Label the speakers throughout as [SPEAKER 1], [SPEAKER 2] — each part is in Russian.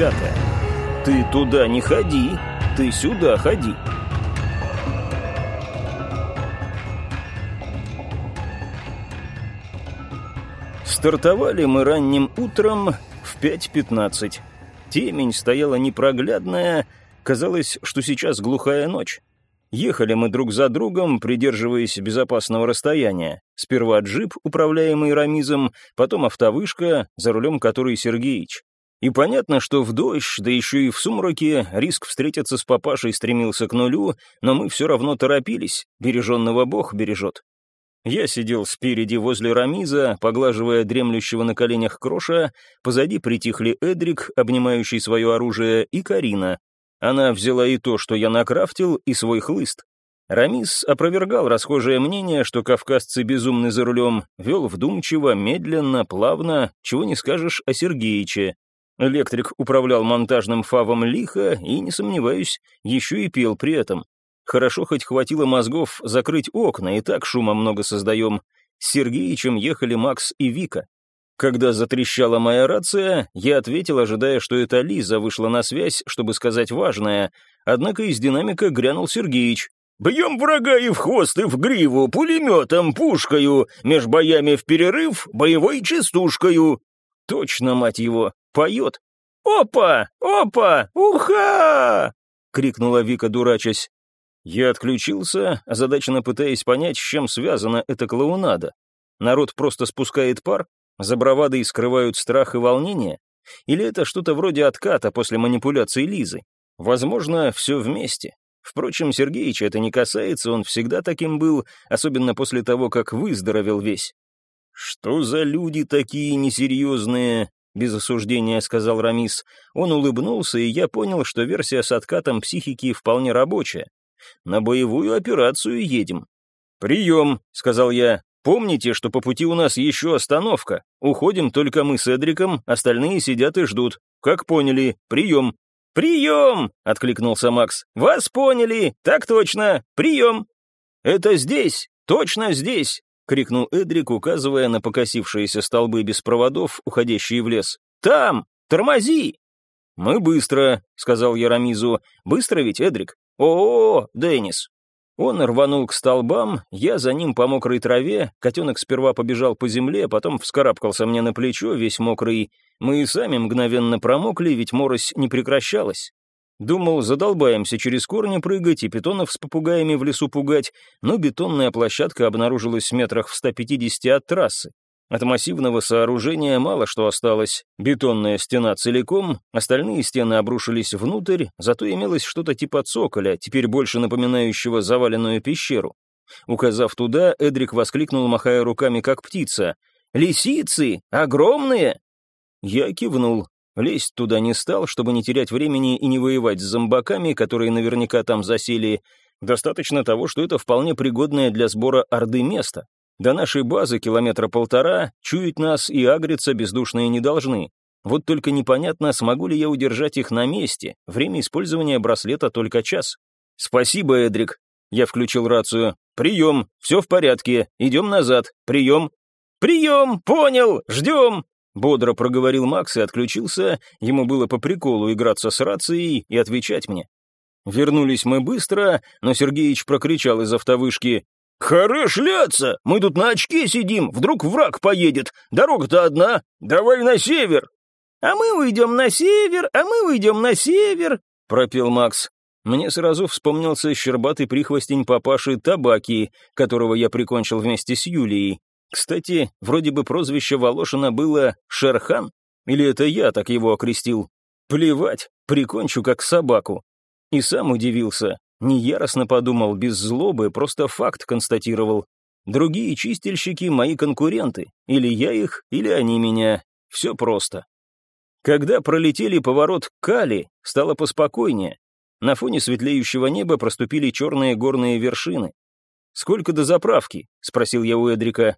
[SPEAKER 1] пятая. «Ты туда не ходи, ты сюда ходи». Стартовали мы ранним утром в 5.15. Темень стояла непроглядная, казалось, что сейчас глухая ночь. Ехали мы друг за другом, придерживаясь безопасного расстояния. Сперва джип, управляемый Рамизом, потом автовышка, за рулем которой Сергеич. И понятно, что в дождь, да еще и в сумраке, риск встретиться с папашей стремился к нулю, но мы все равно торопились, береженного Бог бережет. Я сидел спереди возле Рамиза, поглаживая дремлющего на коленях кроша, позади притихли Эдрик, обнимающий свое оружие, и Карина. Она взяла и то, что я накрафтил, и свой хлыст. Рамис опровергал расхожее мнение, что кавказцы безумны за рулем, вел вдумчиво, медленно, плавно, чего не скажешь о Сергеиче. Электрик управлял монтажным фавом лихо и, не сомневаюсь, еще и пел при этом. Хорошо хоть хватило мозгов закрыть окна, и так шума много создаем. С Сергеичем ехали Макс и Вика. Когда затрещала моя рация, я ответил, ожидая, что это Лиза вышла на связь, чтобы сказать важное, однако из динамика грянул Сергеич. «Бьем врага и в хвост, и в гриву, пулеметом, пушкою, меж боями в перерыв, боевой частушкою». Точно, мать его, поет. «Опа! Опа! Уха!» — крикнула Вика, дурачась. Я отключился, озадаченно пытаясь понять, с чем связана эта клоунада. Народ просто спускает пар, за бравадой скрывают страх и волнение? Или это что-то вроде отката после манипуляции Лизы? Возможно, все вместе. Впрочем, Сергеича это не касается, он всегда таким был, особенно после того, как выздоровел весь. «Что за люди такие несерьезные?» — без осуждения сказал Рамис. Он улыбнулся, и я понял, что версия с откатом психики вполне рабочая. На боевую операцию едем». «Прием», — сказал я. «Помните, что по пути у нас еще остановка. Уходим только мы с Эдриком, остальные сидят и ждут. Как поняли, прием». «Прием!» — откликнулся Макс. «Вас поняли! Так точно! Прием!» «Это здесь! Точно здесь!» — крикнул Эдрик, указывая на покосившиеся столбы без проводов, уходящие в лес. «Там! Тормози!» «Мы быстро», — сказал Ярамизу. «Быстро ведь, Эдрик?» «О, -о, -о Деннис!» Он рванул к столбам, я за ним по мокрой траве, котенок сперва побежал по земле, потом вскарабкался мне на плечо, весь мокрый. Мы и сами мгновенно промокли, ведь морось не прекращалась. Думал, задолбаемся через корни прыгать и питонов с попугаями в лесу пугать, но бетонная площадка обнаружилась в метрах в 150 от трассы. От массивного сооружения мало что осталось. Бетонная стена целиком, остальные стены обрушились внутрь, зато имелось что-то типа цоколя, теперь больше напоминающего заваленную пещеру. Указав туда, Эдрик воскликнул, махая руками, как птица. «Лисицы! Огромные!» Я кивнул. Лезть туда не стал, чтобы не терять времени и не воевать с зомбаками, которые наверняка там засели. Достаточно того, что это вполне пригодное для сбора орды место. До нашей базы километра полтора, чуять нас и агриться бездушные не должны. Вот только непонятно, смогу ли я удержать их на месте. Время использования браслета только час. «Спасибо, Эдрик». Я включил рацию. «Прием, все в порядке, идем назад, прием». «Прием, понял, ждем», Бодро проговорил Макс и отключился, ему было по приколу играться с рацией и отвечать мне. Вернулись мы быстро, но Сергеич прокричал из автовышки «Хорош ляться! Мы тут на очке сидим, вдруг враг поедет. Дорога-то одна, давай на север!» «А мы уйдем на север, а мы уйдем на север!» — пропел Макс. Мне сразу вспомнился щербатый прихвостень папаши Табаки, которого я прикончил вместе с Юлией. Кстати, вроде бы прозвище Волошина было Шерхан, или это я так его окрестил? Плевать, прикончу как собаку. И сам удивился, не яростно подумал, без злобы, просто факт констатировал. Другие чистильщики — мои конкуренты. Или я их, или они меня. Все просто. Когда пролетели поворот Кали, стало поспокойнее. На фоне светлеющего неба проступили черные горные вершины. «Сколько до заправки?» — спросил я у Эдрика.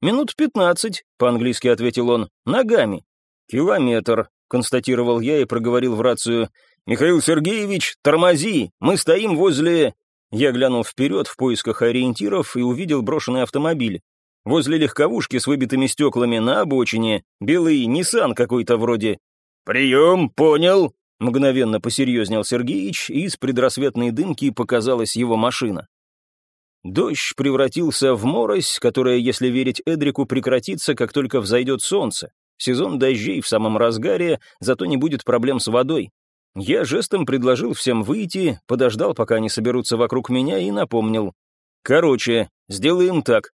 [SPEAKER 1] «Минут пятнадцать», — по-английски ответил он, — «ногами». «Километр», — констатировал я и проговорил в рацию. «Михаил Сергеевич, тормози! Мы стоим возле...» Я глянул вперед в поисках ориентиров и увидел брошенный автомобиль. Возле легковушки с выбитыми стеклами на обочине, белый Ниссан какой-то вроде. «Прием, понял», — мгновенно посерьезнел Сергеич, и из предрассветной дымки показалась его машина. Дождь превратился в морось, которая, если верить Эдрику, прекратится, как только взойдет солнце. Сезон дождей в самом разгаре, зато не будет проблем с водой. Я жестом предложил всем выйти, подождал, пока они соберутся вокруг меня, и напомнил. «Короче, сделаем так.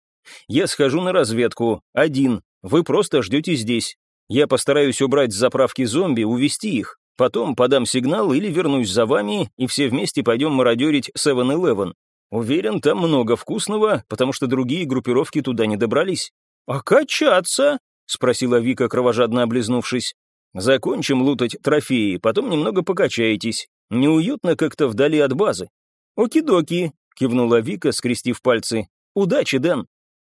[SPEAKER 1] Я схожу на разведку, один, вы просто ждете здесь. Я постараюсь убрать с заправки зомби, увести их. Потом подам сигнал или вернусь за вами, и все вместе пойдем мародерить 7-Eleven. Уверен, там много вкусного, потому что другие группировки туда не добрались. «А качаться?» — спросила Вика, кровожадно облизнувшись. «Закончим лутать трофеи, потом немного покачаетесь. Неуютно как-то вдали от базы». «Оки-доки», — кивнула Вика, скрестив пальцы. «Удачи, Дэн».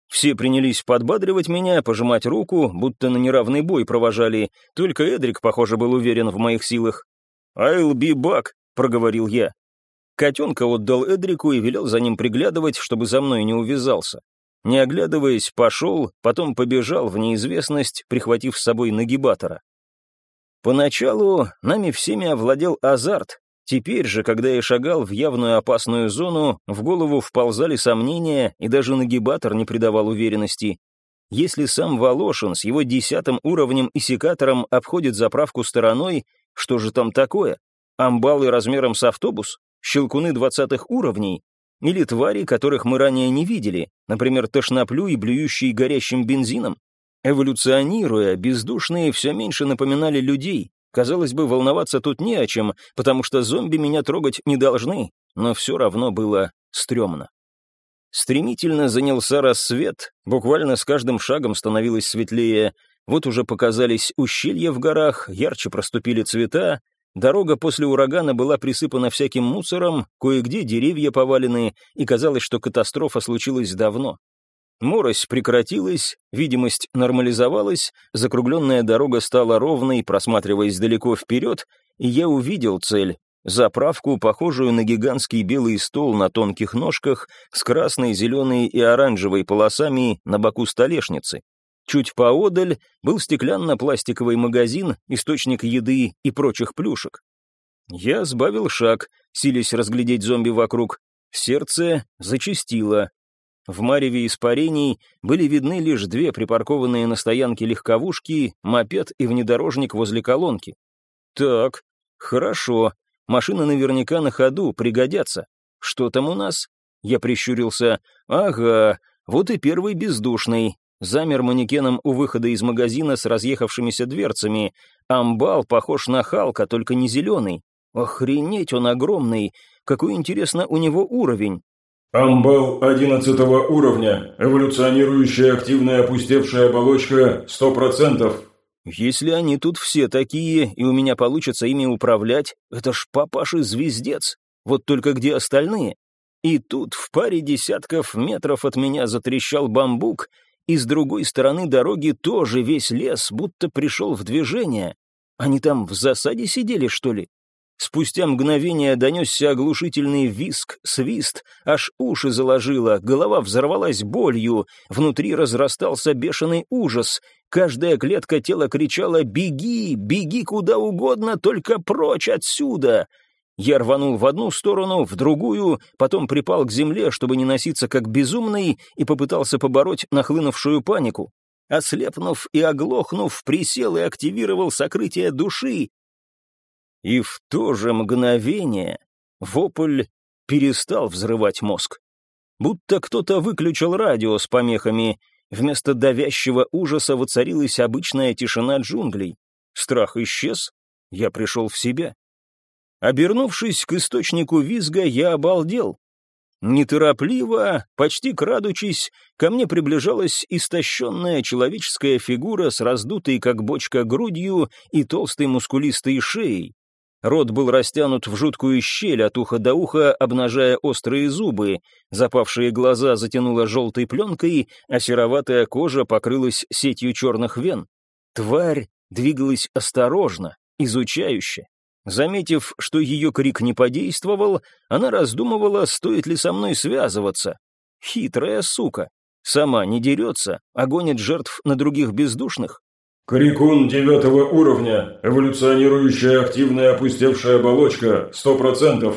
[SPEAKER 1] Все принялись подбадривать меня, пожимать руку, будто на неравный бой провожали. Только Эдрик, похоже, был уверен в моих силах. «I'll be back», — проговорил я. Котенка отдал Эдрику и велел за ним приглядывать, чтобы за мной не увязался. Не оглядываясь, пошел, потом побежал в неизвестность, прихватив с собой нагибатора. Поначалу нами всеми овладел азарт, Теперь же, когда я шагал в явную опасную зону, в голову вползали сомнения, и даже нагибатор не придавал уверенности. Если сам Волошин с его десятым уровнем и секатором обходит заправку стороной, что же там такое? Амбалы размером с автобус? Щелкуны двадцатых уровней? Или твари, которых мы ранее не видели, например, тошноплю и блюющие горящим бензином? Эволюционируя, бездушные все меньше напоминали людей, Казалось бы, волноваться тут не о чем, потому что зомби меня трогать не должны, но все равно было стрёмно. Стремительно занялся рассвет, буквально с каждым шагом становилось светлее. Вот уже показались ущелья в горах, ярче проступили цвета, Дорога после урагана была присыпана всяким мусором, кое-где деревья повалены, и казалось, что катастрофа случилась давно. Морось прекратилась, видимость нормализовалась, закругленная дорога стала ровной, просматриваясь далеко вперед, и я увидел цель — заправку, похожую на гигантский белый стол на тонких ножках с красной, зеленой и оранжевой полосами на боку столешницы. Чуть поодаль был стеклянно-пластиковый магазин, источник еды и прочих плюшек. Я сбавил шаг, силясь разглядеть зомби вокруг. Сердце зачастило, в мареве испарений были видны лишь две припаркованные на стоянке легковушки, мопед и внедорожник возле колонки. Так, хорошо, машины наверняка на ходу, пригодятся. Что там у нас? Я прищурился. Ага, вот и первый бездушный. Замер манекеном у выхода из магазина с разъехавшимися дверцами. Амбал похож на Халка, только не зеленый. Охренеть, он огромный. Какой, интересно, у него уровень?
[SPEAKER 2] Амбал 11 уровня. Эволюционирующая активная опустевшая оболочка 100%.
[SPEAKER 1] Если они тут все такие, и у меня получится ими управлять, это ж папаши-звездец. Вот только где остальные? И тут в паре десятков метров от меня затрещал бамбук, и с другой стороны дороги тоже весь лес будто пришел в движение. Они там в засаде сидели, что ли? Спустя мгновение донесся оглушительный виск, свист, аж уши заложило, голова взорвалась болью, внутри разрастался бешеный ужас. Каждая клетка тела кричала «Беги! Беги куда угодно, только прочь отсюда!» Я рванул в одну сторону, в другую, потом припал к земле, чтобы не носиться как безумный, и попытался побороть нахлынувшую панику. Ослепнув и оглохнув, присел и активировал сокрытие души, и в то же мгновение вопль перестал взрывать мозг. Будто кто-то выключил радио с помехами. Вместо давящего ужаса воцарилась обычная тишина джунглей. Страх исчез, я пришел в себя. Обернувшись к источнику визга, я обалдел. Неторопливо, почти крадучись, ко мне приближалась истощенная человеческая фигура с раздутой, как бочка, грудью и толстой мускулистой шеей. Рот был растянут в жуткую щель от уха до уха, обнажая острые зубы. Запавшие глаза затянуло желтой пленкой, а сероватая кожа покрылась сетью черных вен. Тварь двигалась осторожно, изучающе. Заметив, что ее крик не подействовал, она раздумывала, стоит ли со мной связываться. Хитрая сука. Сама не дерется, а гонит жертв на других бездушных.
[SPEAKER 2] Крикун девятого уровня. Эволюционирующая активная опустевшая оболочка. Сто процентов.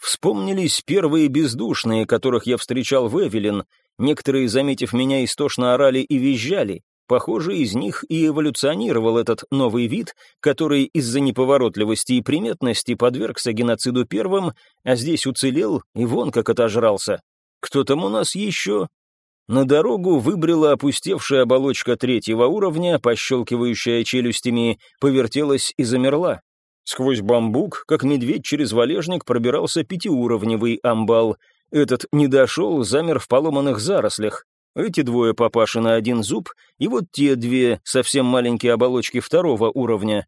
[SPEAKER 1] Вспомнились первые бездушные, которых я встречал в Эвелин. Некоторые, заметив меня, истошно орали и визжали. Похоже, из них и эволюционировал этот новый вид, который из-за неповоротливости и приметности подвергся геноциду первым, а здесь уцелел и вон как отожрался. Кто там у нас еще? На дорогу выбрела опустевшая оболочка третьего уровня, пощелкивающая челюстями, повертелась и замерла. Сквозь бамбук, как медведь через валежник, пробирался пятиуровневый амбал. Этот не дошел, замер в поломанных зарослях. Эти двое папаши на один зуб, и вот те две совсем маленькие оболочки второго уровня.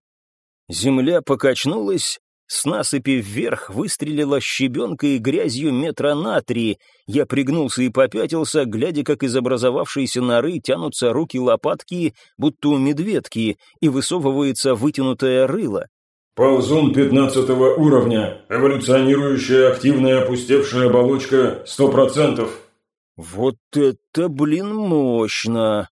[SPEAKER 1] Земля покачнулась, с насыпи вверх выстрелила щебенкой и грязью метра на три. Я пригнулся и попятился, глядя, как из образовавшейся норы тянутся руки-лопатки, будто у медведки, и высовывается вытянутое рыло.
[SPEAKER 2] «Ползун пятнадцатого уровня. Эволюционирующая активная опустевшая оболочка сто процентов».
[SPEAKER 1] Вот это, блин, мощно!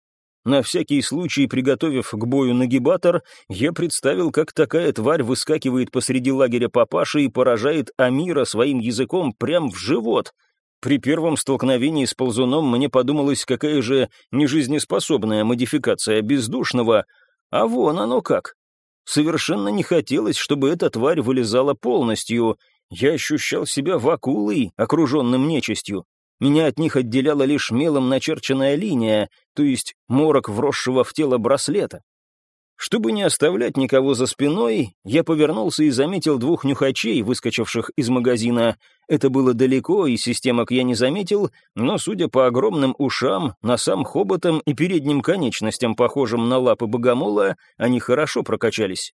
[SPEAKER 1] На всякий случай, приготовив к бою нагибатор, я представил, как такая тварь выскакивает посреди лагеря папаши и поражает Амира своим языком прямо в живот. При первом столкновении с ползуном мне подумалось, какая же нежизнеспособная модификация бездушного, а вон оно как. Совершенно не хотелось, чтобы эта тварь вылезала полностью. Я ощущал себя вакулой, окруженным нечистью. Меня от них отделяла лишь мелом начерченная линия, то есть морок вросшего в тело браслета. Чтобы не оставлять никого за спиной, я повернулся и заметил двух нюхачей, выскочивших из магазина. Это было далеко, и системок я не заметил, но, судя по огромным ушам, носам хоботам и передним конечностям, похожим на лапы богомола, они хорошо прокачались.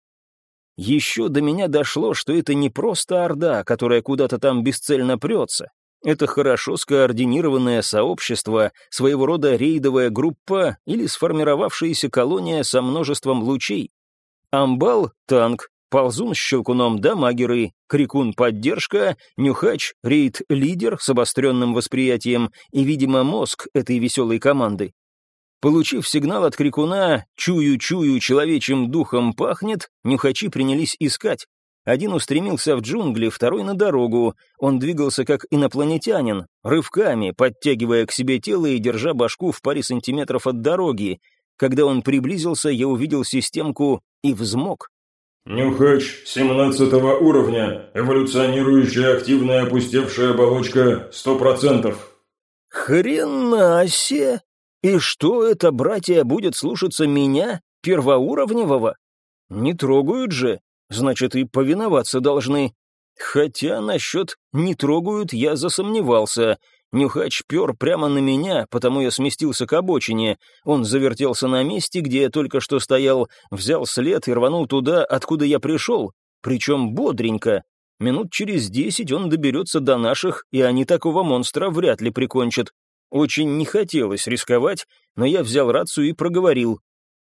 [SPEAKER 1] Еще до меня дошло, что это не просто орда, которая куда-то там бесцельно прется. Это хорошо скоординированное сообщество, своего рода рейдовая группа или сформировавшаяся колония со множеством лучей. Амбал — танк, ползун с щелкуном дамагеры, крикун — поддержка, нюхач — рейд-лидер с обостренным восприятием и, видимо, мозг этой веселой команды. Получив сигнал от крикуна «чую-чую, человечьим духом пахнет», нюхачи принялись искать. Один устремился в джунгли, второй на дорогу. Он двигался как инопланетянин, рывками, подтягивая к себе тело и держа башку в паре сантиметров от дороги. Когда он приблизился, я увидел системку и взмок.
[SPEAKER 2] «Нюхач, 17 уровня, эволюционирующая активная опустевшая оболочка, сто процентов».
[SPEAKER 1] «Хрена се! И что это, братья, будет слушаться меня, первоуровневого? Не трогают же, значит и повиноваться должны. Хотя насчет «не трогают» я засомневался. Нюхач пер прямо на меня, потому я сместился к обочине. Он завертелся на месте, где я только что стоял, взял след и рванул туда, откуда я пришел. Причем бодренько. Минут через десять он доберется до наших, и они такого монстра вряд ли прикончат. Очень не хотелось рисковать, но я взял рацию и проговорил.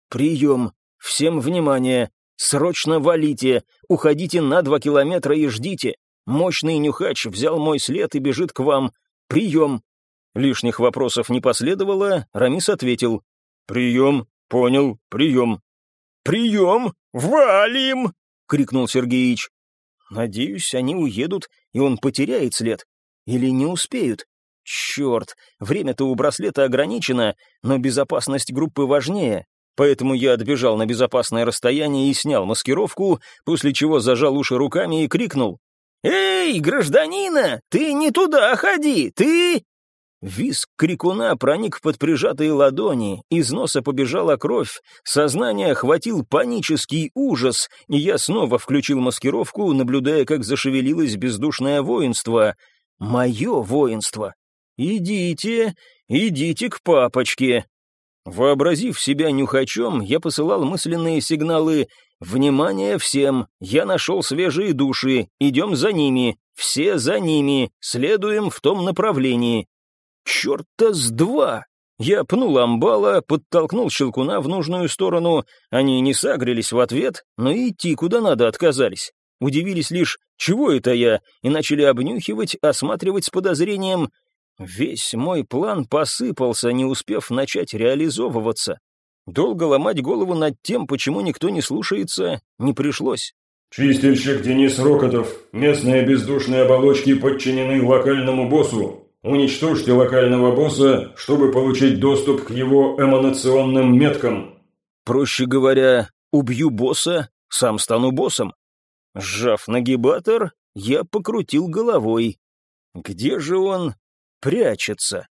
[SPEAKER 1] «Прием! Всем внимание! «Срочно валите! Уходите на два километра и ждите! Мощный нюхач взял мой след и бежит к вам! Прием!» Лишних вопросов не последовало, Рамис ответил. «Прием! Понял, прием!» «Прием! Валим!» — крикнул Сергеич. «Надеюсь, они уедут, и он потеряет след. Или не успеют. Черт, время-то у браслета ограничено, но безопасность группы важнее. Поэтому я отбежал на безопасное расстояние и снял маскировку, после чего зажал уши руками и крикнул. «Эй, гражданина, ты не туда ходи, ты...» Виск крикуна проник под прижатые ладони, из носа побежала кровь, сознание охватил панический ужас, и я снова включил маскировку, наблюдая, как зашевелилось бездушное воинство. Мое воинство. «Идите, идите к папочке», Вообразив себя нюхачом, я посылал мысленные сигналы «Внимание всем! Я нашел свежие души! Идем за ними! Все за ними! Следуем в том направлении!» «Черта с два!» Я пнул амбала, подтолкнул щелкуна в нужную сторону. Они не сагрились в ответ, но идти куда надо отказались. Удивились лишь, чего это я, и начали обнюхивать, осматривать с подозрением. Весь мой план посыпался, не успев начать реализовываться. Долго ломать голову над тем, почему никто не слушается, не пришлось.
[SPEAKER 2] «Чистильщик Денис Рокотов. Местные бездушные оболочки подчинены локальному боссу. Уничтожьте локального босса, чтобы получить доступ к его эманационным меткам».
[SPEAKER 1] Проще говоря, убью босса, сам стану боссом. Сжав нагибатор, я покрутил головой. Где же он прячется?